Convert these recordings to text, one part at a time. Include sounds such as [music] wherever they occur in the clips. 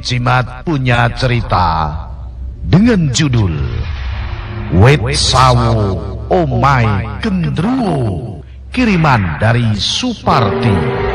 Cimat punya cerita dengan judul Wet Sawo Omai Gendruwo kiriman dari Suparti.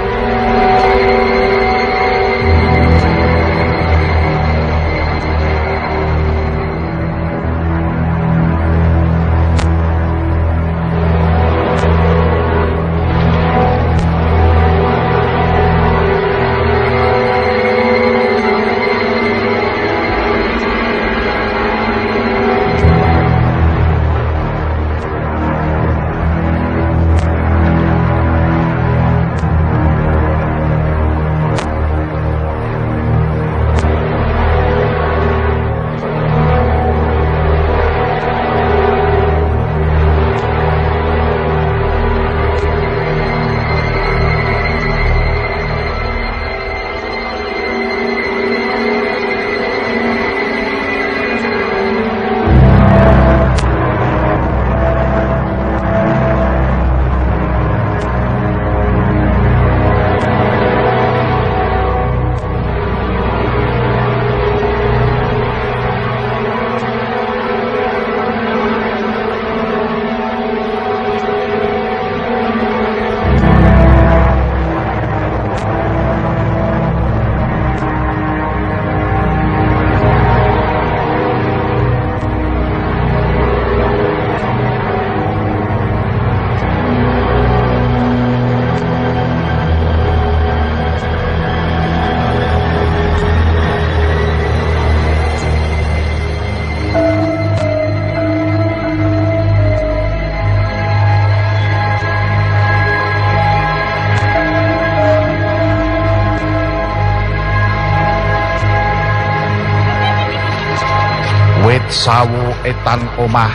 Sawo etan omah.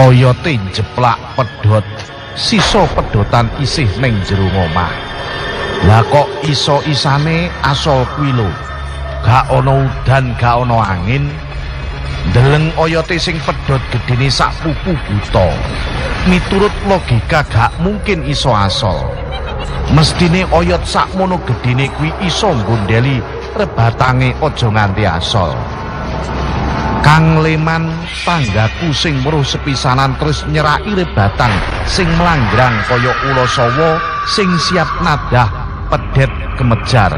Oyote jeplak pedhot. Sisa pedhotan isih ning jero omah. Lah kok iso-isane asal kuwi. Gak ana udan, gak ana angin. Deleng oyote sing pedhot gedene sak pupu buta. Miturut logika gak mungkin iso asal. Mestine oyot sakmono gedene kuwi iso nggondeli rebatange aja nganti asal. Kang Leman tanggaku sing weruh sepisanan terus nyerai rebatan sing melanggrang kaya ula sawa sing siap nadah pedet kemejar.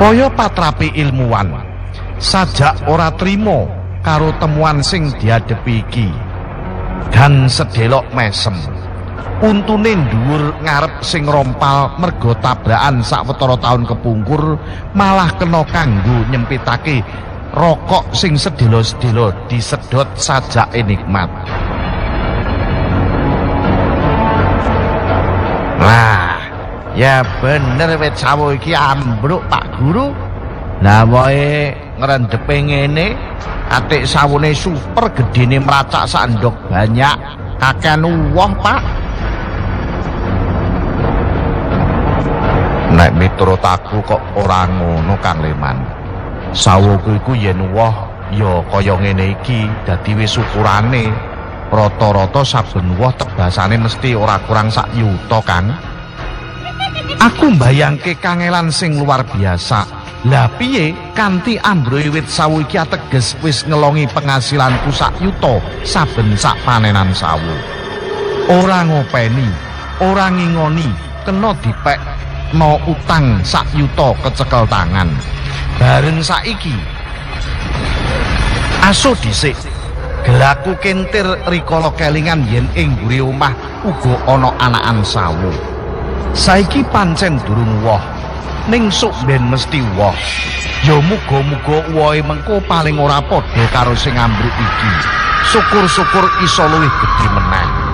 Kaya patrapi ilmuwan sajak ora trimo karo temuan sing diadepi iki. Dan sedelok mesem. Untune dhuwur ngarep sing rompal mergo tabrakan sawetara taun kepungkur malah kena kanggo nyempitake rokok sing sedilo-sedilo disedot sajak nikmat. Nah, ya bener wit sawo iki ambruk Pak Guru. Lah wae ngrendepe ngene, atik sawune super gedene meracak sandok banyak. Kakean uwah, Pak. Nek miturut aku kok ora ngono Kang Leman. Sawoku iku yen woh ya kaya ngene iki dadi wis ukurane. Rata-rata saben woh tebasane mesti ora kurang sak yuta kan. Aku mbayangke kangelan sing luar biasa. Lah piye kanthi ambroe wit sawu iki ateges wis ngelongi penghasilanku sak yuta saben sak panenan sawu. Ora ngopeni, ora ngingoni, kena dipek no utang sak yuta kecekel tangan. Bareng saiki aso dhisik gelaku kentir rikala kelingan yen ing mburi omah uga ana anakan sawu. Saiki pancen durung woh, ning sok ben mesti woh. Ya muga-muga wohe mengko paling ora padha karo sing ambruk iki. Syukur-syukur iso luwih gedhe meneh.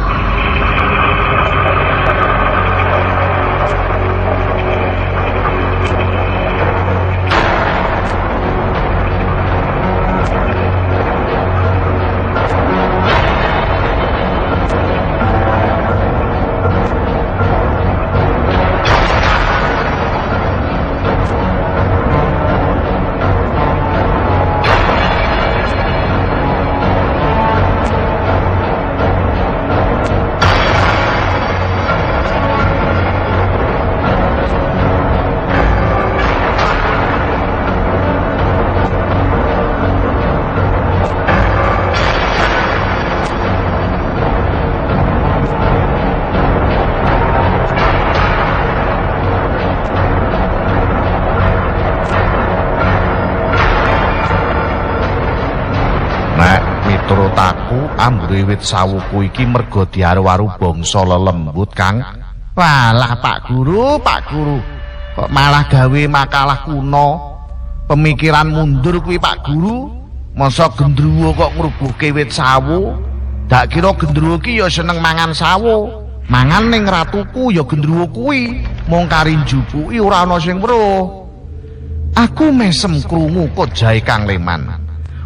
Ambure wit sawuku iki mergo diaru-aru bangsa lelembut, Kang. Walah Pak Guru, Pak Guru. Kok malah gawe makalah kuno. Pemikiran mundur kuwi Pak Guru. Masa gendruwo kok ngrubuhke wit sawu? Dak kira gendruwo ki ya seneng mangan sawu. Mangan ning ratuku ya gendruwo kuwi. Mung karin jupuki ora ana sing weruh. Aku mesem krungu kok jae Kang Leman.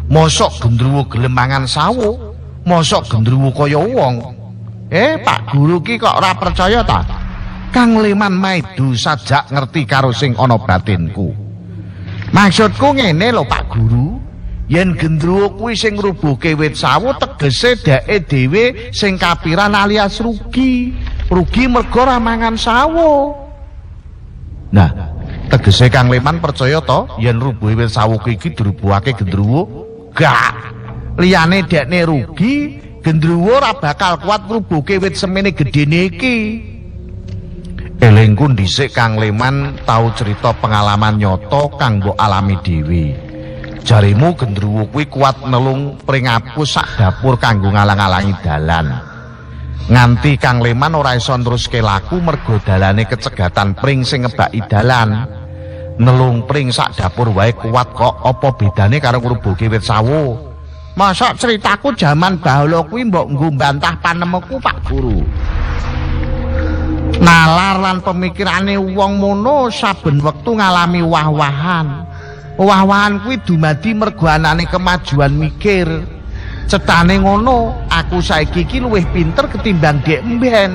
Mosok gendruwo gelem mangan sawu? Mosok gendruwo kaya wong? Eh, Pak Guru ki kok ora percaya ta? Kang Leman maidu sajak ngerti karo sing ana batinku. Maksudku ngene lho Pak Guru, yen gendruwo kuwi sing ngrubuhke wit sawu tegese dheke dhewe sing kapiran alias rugi. Rugi mergo ora mangan sawu. Nah, tegese Kang Leman percaya to yen rubuhe wit sawu iki dirubuhake gendruwo? Gak. Liyane dekne rugi, gendruwo ora bakal kuat ngrubuhke wit semene gedene iki. Elingku dhisik Kang Leman tau cerita pengalaman nyoto kang mbok alami dhewe. Jarimu gendruwo kuwi kuat nelung pringapus sak dapur kanggo ngalang-alangi dalan. Nganti Kang Leman ora iso neruske laku mergo dalane kecegatan pring sing ngebaki dalan. Nelung pring sak dapur wae kuat kok apa bedane karo ngrubuhke wit sawu? Masa ceritaku jaman bahula kuwi mbok nggo mbantah panemuku Pak Guru. nalar lan pemikirane wong mono saben wektu ngalami wah-wahan. Wah-wahan kuwi dumadi mergo anane kemajuan mikir. Cetane ngono, aku saiki iki luwih pinter ketimbang dek mben.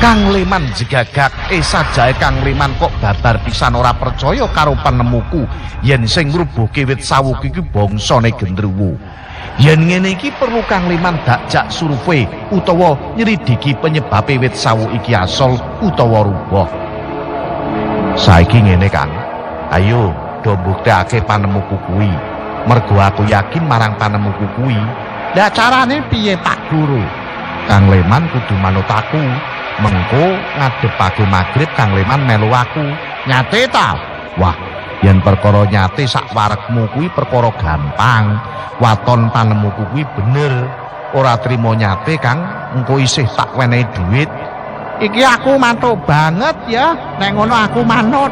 Kang Leman jegagak, eh sajae Kang Leman kok babar pisan ora percaya karo penemuku yen sing ngrubuhke wit sawu iki bangsane gendruwo. Yen ngene iki perlu Kang Liman dakjak survei utawa nyelidiki penyebabe wit sawu iki asal utawa rubuh. Saiki ngene Kang. Ayo do buktekake panemuku kuwi. Mergo aku yakin marang panemuku kuwi. Lah carane piye Pak Guru? Kang Leman kudu manut aku. Mengko ngadepake magrib Kang Leman melu aku. Nyate ta? Wah, yen perkara nyate sak warekmu kuwi perkara gampang. Waton panemuku kuwi bener. Ora trimo nyate Kang engko isih tak wenehi duit. Iki aku mantuk banget ya. Nek ngono aku manut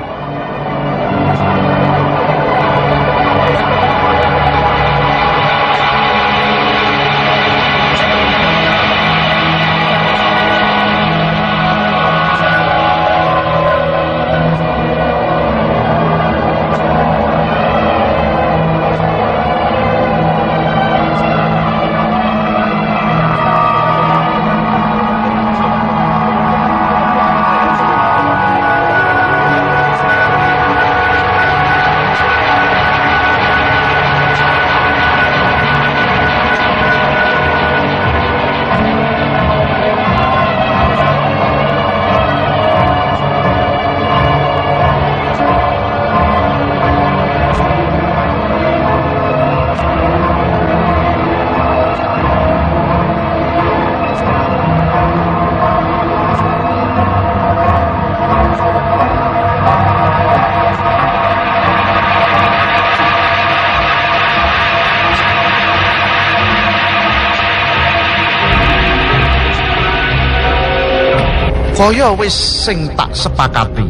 kaya wis sing tak sepakati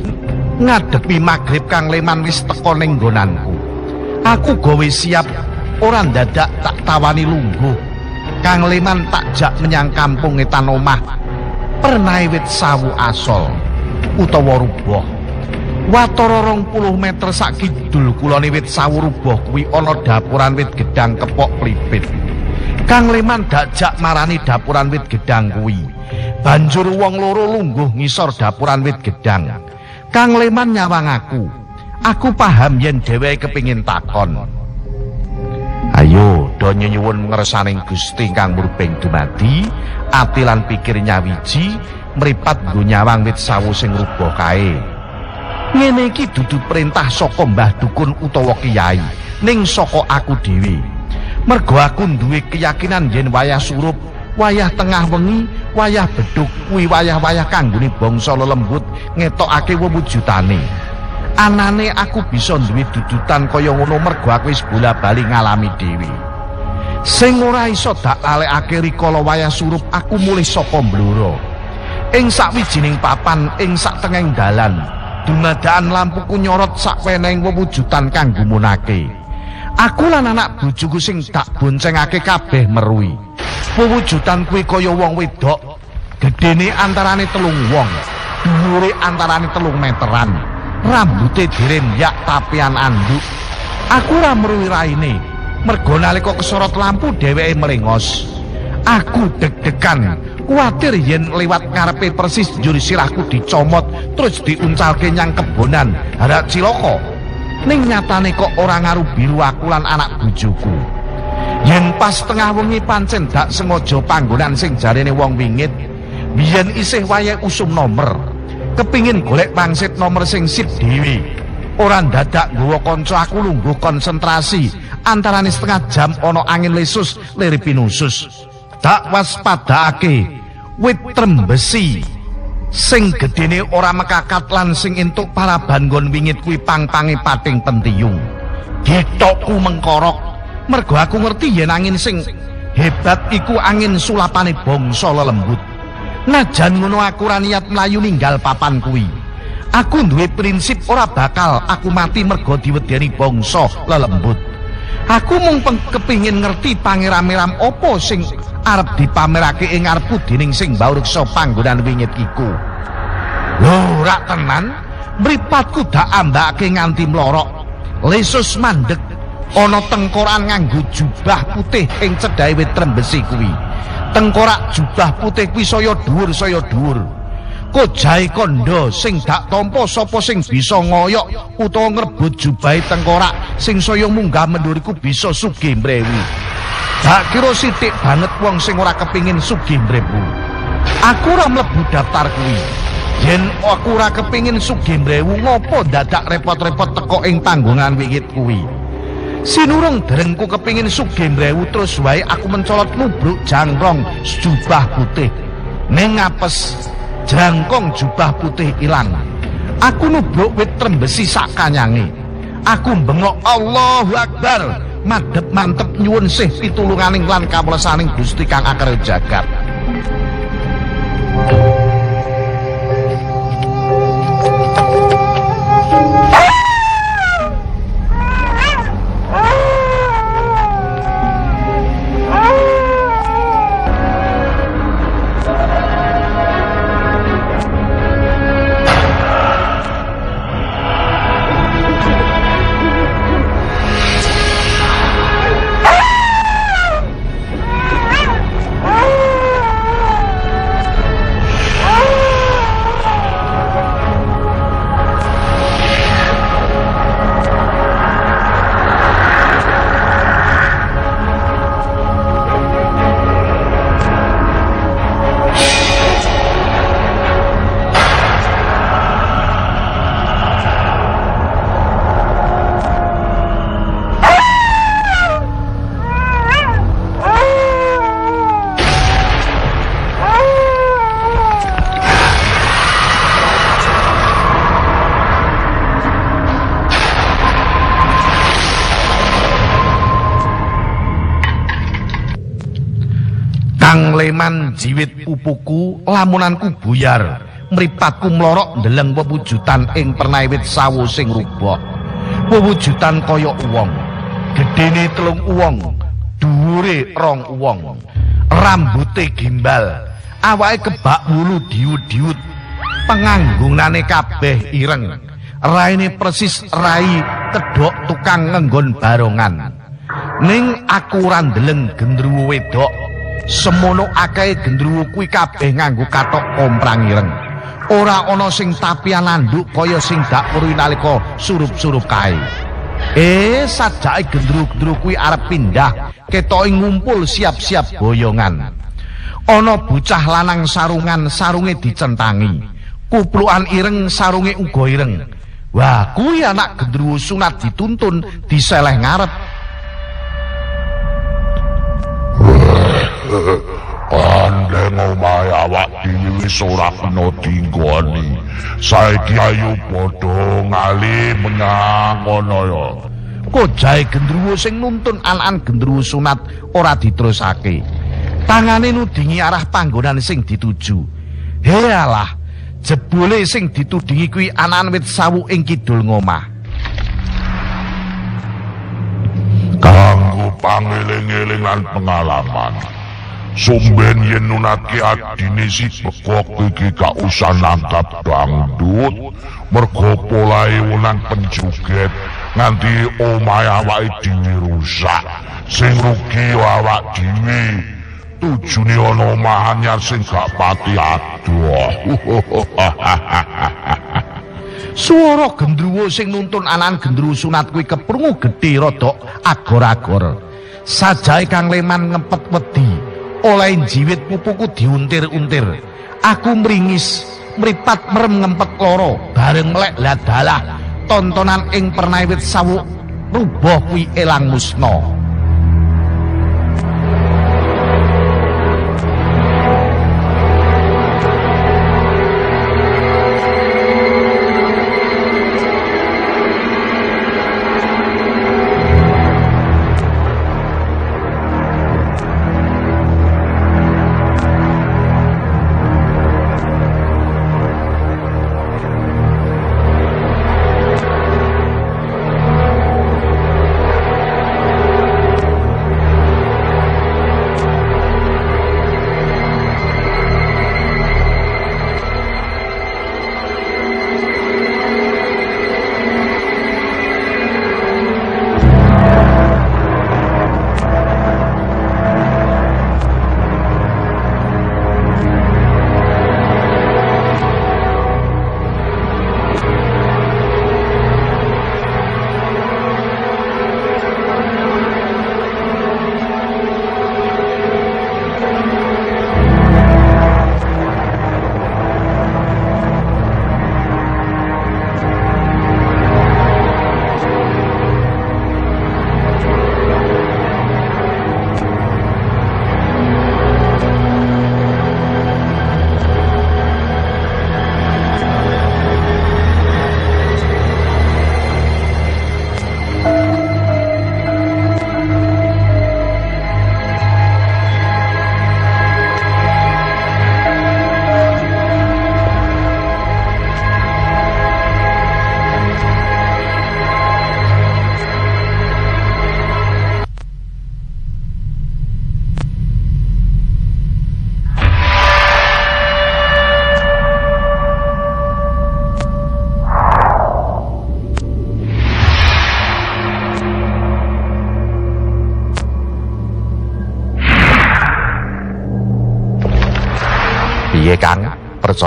ngadepi magrib kang leman wis teko ning aku gawe siap ora dadak tak tawani lungguh. Kang leman tak jak menyang kampung etan omah pernae wit sawu asol utawa rubuh. Watara rong puluh meter sak kidul kulone wit sawu rubuh kuwi ana dapuran wit gedang kepok plipit kang leman dakjak marani dapuran wit gedang kuwi Banjur wong loro lungguh ngisor dapuran wit gedang. Kang Leman nyawang aku. Aku paham yen dheweke kepingin takon. Ayo, do nyuwun ngersaning Gusti kang murbeng dumadi, ati lan pikir nyawiji, mripat nggo nyawang wit sawu sing rubuh kae. Ngene iki dudu perintah saka Mbah Dukun utawa Kiai, ning saka aku dhewe. Mergo aku duwe keyakinan yen wayah surup wayah tengah wengi, wayah beduk, kuwi wayah-wayah kanggone bangsa lelembut ngetokake wewujutane. Anane aku bisa duwe dudutan kaya ngono mergo aku wis bola-bali ngalami dhewe. Sing ora iso dak lalekake rikala wayah surup aku mulih saka bluro. Ing sakwijining papan ing sak tengeng dalan, dumadaan lampuku nyorot sak weneng wewujudan kang gumunake. Aku lan anak bojoku sing tak boncengake kabeh merui. Wewujudan kuwi kaya wong wedok, gedene antarane telung wong, dhuwure antarane telung meteran. Rambute direnyak tapian anduk. Aku ora merui raine, mergo nalika kesorot lampu dheweke melengos. Aku deg-degan, kuwatir yen lewat ngarepe persis njur sirahku dicomot terus diuncalke nyang kebonan harak ciloko. Ning nyatane kok ora ngaru biru aku lan anak bojoku. Yen pas tengah wengi pancen dak sengaja panggonan sing jarene wong wingit, biyen isih wayah usum nomor. Kepingin golek pangsit nomor sing sip dhewe. Ora dadak nggawa kanca aku lungguh konsentrasi antarane setengah jam ana angin lesus lirip pinusus. Tak waspadake wit trembesi sing gedene ora mekakat lan sing entuk paraban nggon wingit kuwi pang-pange pating pentiyung. Getokku mengkorok mergo aku ngerti yen angin sing hebat iku angin sulapane bangsa lelembut. Najan ngono aku ora niat mlayu ninggal papan kuwi. Aku duwe prinsip ora bakal aku mati mergo diwedeni bangsa lelembut. Aku mung kepingin ngerti pangeram-eram opo sing arep dipamerake ing ngarepku dening sing baureksa panggonan wingit iku. Lho, ora tenan, mripatku dak ambake nganti mlorok. Lesus mandek ana tengkoran nganggo jubah putih ing cedhae wit trembesi kuwi. Tengkorak jubah putih kuwi saya dhuwur saya dhuwur. Kojahe kondo sing dak tampa sapa sing bisa ngoyok utawa ngrebut jubahe tengkorak sing saya munggah menduriku bisa sugih mrewi. Dak kira sithik banget wong sing ora kepingin sugih mrewu. Aku ora mlebu daftar kuwi. Yen aku ora kepingin sugih mrewu ngopo dadak repot-repot teko ing tanggungan wingit kuwi. Sinurung derengku kepingin sugih mrewu terus wae aku mencolot nubruk jangrong jubah putih. Ning ngapes jangkong jubah putih ilang. Aku nubruk wit trembesi sak kanyange. Aku bengok Allahu Akbar. Madhep mantep nyuwun sih pitulunganing lan kawlesaning Gusti Kang Akar Jagat. Jiwit pupuku lamunanku buyar. Mripatku mlorok ndeleng wewujudan ing pernawit sawu sing rubuh wewujudan kaya wong gedene telung wong dhuwure rong wong rambute gimbal. Awake kebak wulu diut-diut penganggungane kabeh ireng. Raine persis rai kedok tukang ngenggon barongan. Ning aku ora ndeleng gendruwo wedok semono akeh gendruwo kuwi kabeh nganggo katok komprang ireng. Ora ana sing tapian nanduk kaya sing dak weruh nalika surup-surup kae. Eh, sajake gendruwo-gendruwo kuwi arep pindah, ketoke ngumpul siap-siap boyongan. Ana bocah lanang sarungan sarunge dicentangi. Kuplukan ireng sarunge uga ireng. Wah, kuwi anak gendruwo sunat dituntun diseleh ngarep. Andeng omahe awak dhewe wis ora kena dinggoni. Saiki ayo padha ngali menyang kono ya. Kojahe gendruwo sing nuntun anak gendruwo sunat ora diterusake. Tangane nudingi arah panggonan sing dituju. Healah, jebule sing ditudingi kuwi anan wit sawu ing kidul ngomah. Kanggo pangeling-eling lan pengalaman. Sumben yen nunatke adine si bekok iki gak usah nangkap dangdut. Mergo polahe wulan penjuget nganti omahe awake dhewe rusak. Sing rugi awak dhewe. Tujune ana omah anyar sing gak pati adoh. [laughs] Suara gendruwo sing nuntun anan gendruwo sunat kuwi keprungu gedhe rada agor-agor. Sajae Kang Leman ngempet wedi, oleh jiwit pupuku diuntir-untir. Aku mringis, mripat merem ngempet loro, bareng melek ladalah tontonan ing pernawit sawuk rubuh kuwi elang musna.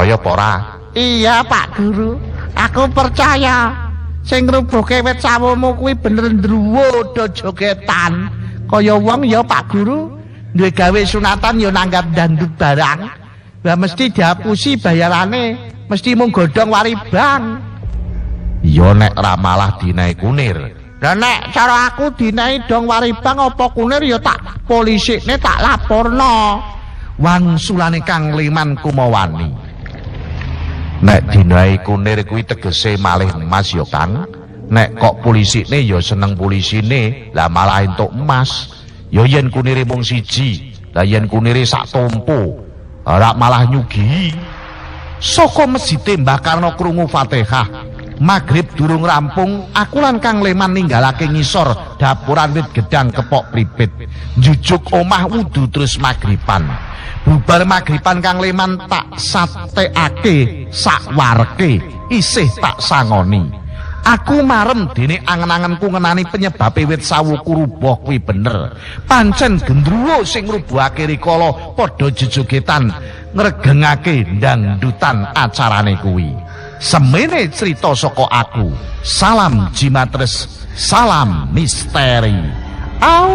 Percaya apa ora? Iya Pak Guru, aku percaya. Sing ngrubuhke wit sawumu kuwi bener ndruwo do jogetan. Kaya wong ya Pak Guru, duwe gawe sunatan ya nanggap dandut barang. Lah mesti dihapusi bayarane, mesti mung godhong waribang. Ya nek ra malah dinae kunir. Lah nek cara aku dinahi dong waribang apa kunir ya tak polisikne tak laporno. Wangsulane Kang Liman Kumawani. Nek dinae kunir kuwi tegese malih emas ya Kang. Nek kok polisine ya seneng polisine, lah malah entuk emas. Ya yen kunire mung siji, lah yen kunire sak tompo, ora malah nyugi. Saka mesjid Mbah Karno krungu Fatihah. Magrib durung rampung, aku lan Kang Leman ninggalake ngisor dapuran wit gedang kepok pripit. Jujuk omah wudu terus magriban. Bubar magriban Kang Leman tak sateake sakwarke isih tak sangoni. Aku marem dene angen-angenku ngenani penyebabe wit sawuku rubuh kuwi bener. Pancen gendruwo sing ngrubuhake rikala padha jejogetan ngregengake ndangdutan acarane kuwi. Semene cerita saka aku. Salam Jimatres, salam misteri. Au.